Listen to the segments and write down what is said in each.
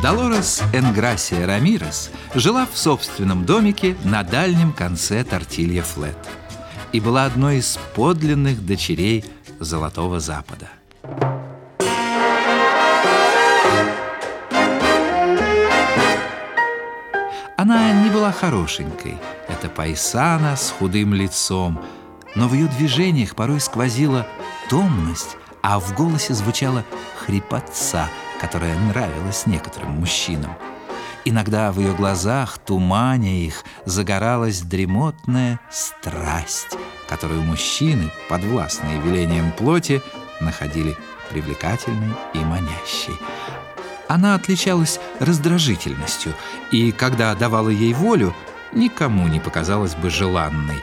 Долорес Энграсия Рамирес жила в собственном домике на дальнем конце Тортилья Флет и была одной из подлинных дочерей Золотого Запада. Она не была хорошенькой. Это пайсана с худым лицом, но в ее движениях порой сквозила томность, а в голосе звучала хрипотца, которая нравилась некоторым мужчинам. Иногда в ее глазах, туманя их, загоралась дремотная страсть, которую мужчины, подвластные велением плоти, находили привлекательной и манящей. Она отличалась раздражительностью, и когда давала ей волю, никому не показалась бы желанной.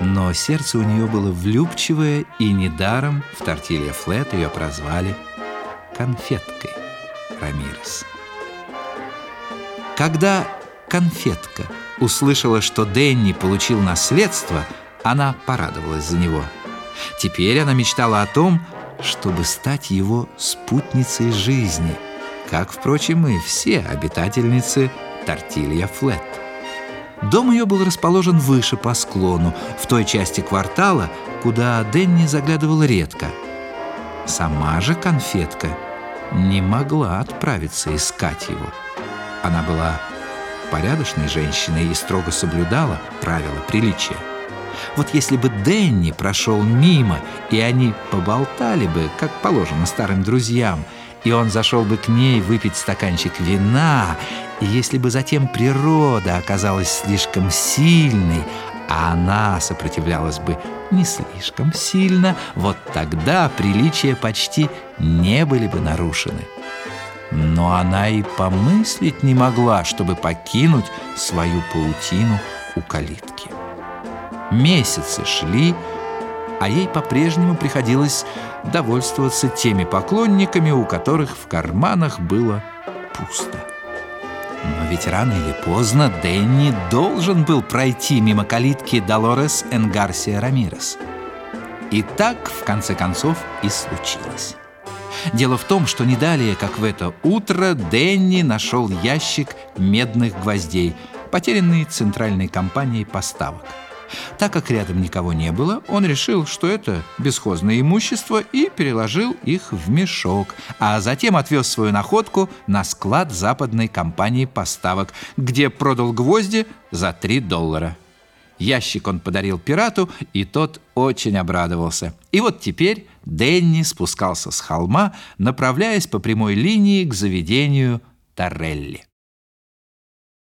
Но сердце у нее было влюбчивое, и недаром в тортилье Флет ее прозвали «конфеткой» Рамирес. Когда конфетка услышала, что Дэнни получил наследство, она порадовалась за него. Теперь она мечтала о том, чтобы стать его спутницей жизни, как, впрочем, и все обитательницы Тортилья Флет. Дом ее был расположен выше по склону, в той части квартала, куда Дэнни заглядывал редко. Сама же конфетка не могла отправиться искать его. Она была порядочной женщиной и строго соблюдала правила приличия. Вот если бы Дэнни прошел мимо, и они поболтали бы, как положено старым друзьям, и он зашел бы к ней выпить стаканчик вина, и если бы затем природа оказалась слишком сильной, а она сопротивлялась бы не слишком сильно, вот тогда приличия почти не были бы нарушены. Но она и помыслить не могла, чтобы покинуть свою паутину у калитки. Месяцы шли, а ей по-прежнему приходилось довольствоваться теми поклонниками, у которых в карманах было пусто. Ведь рано или поздно Дэнни должен был пройти мимо калитки Долорес Энгарсия Рамирес. И так, в конце концов, и случилось. Дело в том, что не далее, как в это утро, Дэнни нашел ящик медных гвоздей, потерянный центральной компанией поставок. Так как рядом никого не было, он решил, что это бесхозное имущество и переложил их в мешок, а затем отвез свою находку на склад западной компании поставок, где продал гвозди за 3 доллара. Ящик он подарил пирату, и тот очень обрадовался. И вот теперь Денни спускался с холма, направляясь по прямой линии к заведению Торрелли.